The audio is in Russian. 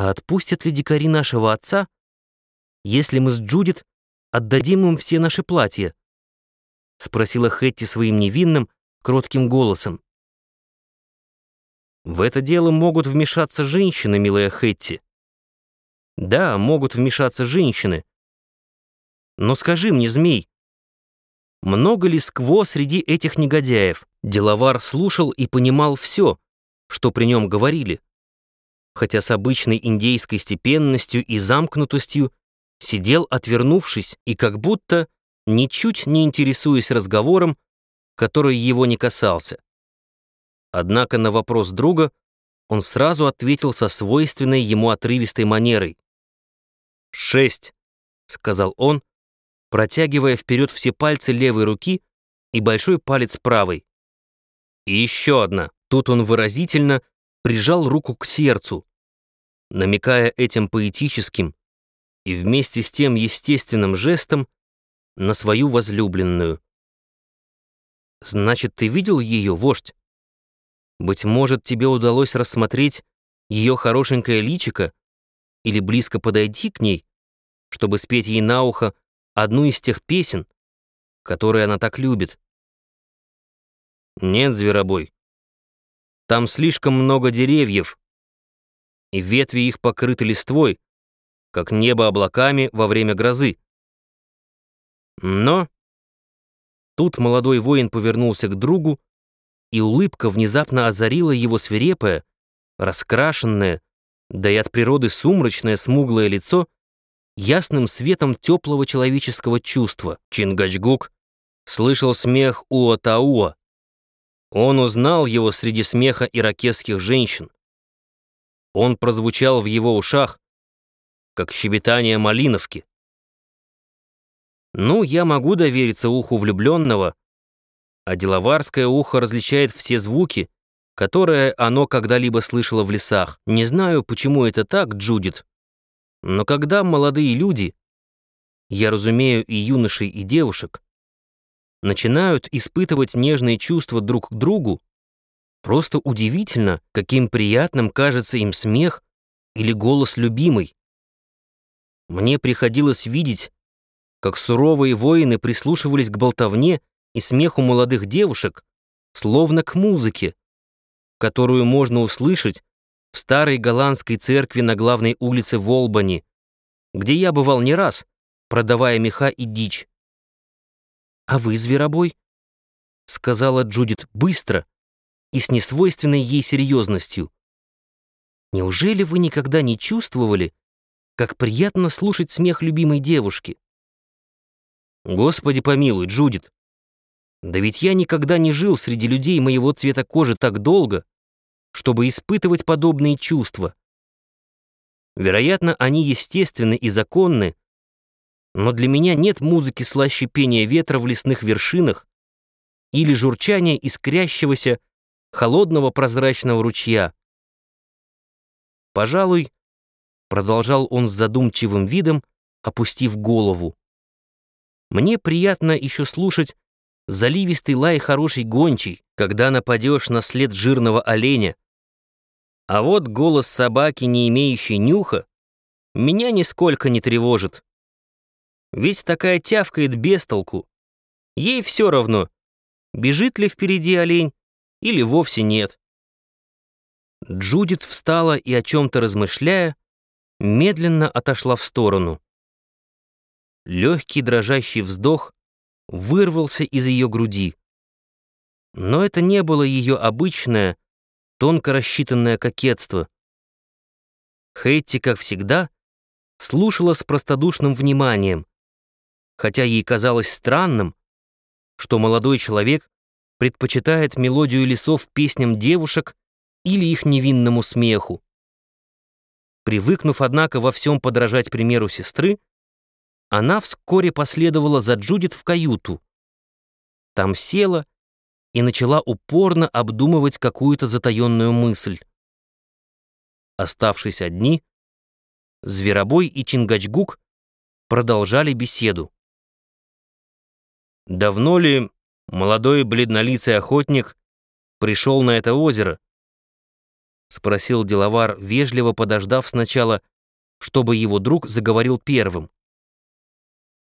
А отпустят ли дикари нашего отца, если мы с Джудит отдадим им все наши платья?» — спросила Хэтти своим невинным, кротким голосом. «В это дело могут вмешаться женщины, милая Хэтти. Да, могут вмешаться женщины. Но скажи мне, змей, много ли скво среди этих негодяев?» Деловар слушал и понимал все, что при нем говорили хотя с обычной индейской степенностью и замкнутостью сидел, отвернувшись, и как будто, ничуть не интересуясь разговором, который его не касался. Однако на вопрос друга он сразу ответил со свойственной ему отрывистой манерой. «Шесть», — сказал он, протягивая вперед все пальцы левой руки и большой палец правой. «И еще одна». Тут он выразительно прижал руку к сердцу, намекая этим поэтическим и вместе с тем естественным жестом на свою возлюбленную. «Значит, ты видел ее, вождь? Быть может, тебе удалось рассмотреть ее хорошенькое личико или близко подойти к ней, чтобы спеть ей на ухо одну из тех песен, которые она так любит?» «Нет, зверобой. Там слишком много деревьев, и ветви их покрыты листвой, как небо облаками во время грозы. Но тут молодой воин повернулся к другу, и улыбка внезапно озарила его свирепое, раскрашенное, да и от природы сумрачное смуглое лицо ясным светом теплого человеческого чувства. Чингачгук слышал смех Уатауа. Он узнал его среди смеха иракесских женщин. Он прозвучал в его ушах, как щебетание малиновки. Ну, я могу довериться уху влюбленного, а деловарское ухо различает все звуки, которые оно когда-либо слышало в лесах. Не знаю, почему это так, Джудит, но когда молодые люди, я разумею и юношей, и девушек, начинают испытывать нежные чувства друг к другу, Просто удивительно, каким приятным кажется им смех или голос любимой. Мне приходилось видеть, как суровые воины прислушивались к болтовне и смеху молодых девушек, словно к музыке, которую можно услышать в старой голландской церкви на главной улице в Олбани, где я бывал не раз, продавая меха и дичь. «А вы, зверобой?» — сказала Джудит быстро, и с несвойственной ей серьезностью. Неужели вы никогда не чувствовали, как приятно слушать смех любимой девушки? Господи помилуй, Джудит. Да ведь я никогда не жил среди людей моего цвета кожи так долго, чтобы испытывать подобные чувства. Вероятно, они естественны и законны, но для меня нет музыки слаще пения ветра в лесных вершинах или журчания искрящегося холодного прозрачного ручья. Пожалуй, продолжал он с задумчивым видом, опустив голову. Мне приятно еще слушать заливистый лай хорошей гончей, когда нападешь на след жирного оленя. А вот голос собаки, не имеющей нюха, меня нисколько не тревожит. Ведь такая тявкает без толку. Ей все равно, бежит ли впереди олень или вовсе нет. Джудит встала и, о чем-то размышляя, медленно отошла в сторону. Легкий дрожащий вздох вырвался из ее груди. Но это не было ее обычное, тонко рассчитанное кокетство. Хейти, как всегда, слушала с простодушным вниманием, хотя ей казалось странным, что молодой человек предпочитает мелодию лесов песням девушек или их невинному смеху. Привыкнув, однако, во всем подражать примеру сестры, она вскоре последовала за Джудит в каюту. Там села и начала упорно обдумывать какую-то затаенную мысль. Оставшись одни, Зверобой и Чингачгук продолжали беседу. «Давно ли молодой бледнолицый охотник пришел на это озеро. спросил деловар, вежливо подождав сначала, чтобы его друг заговорил первым.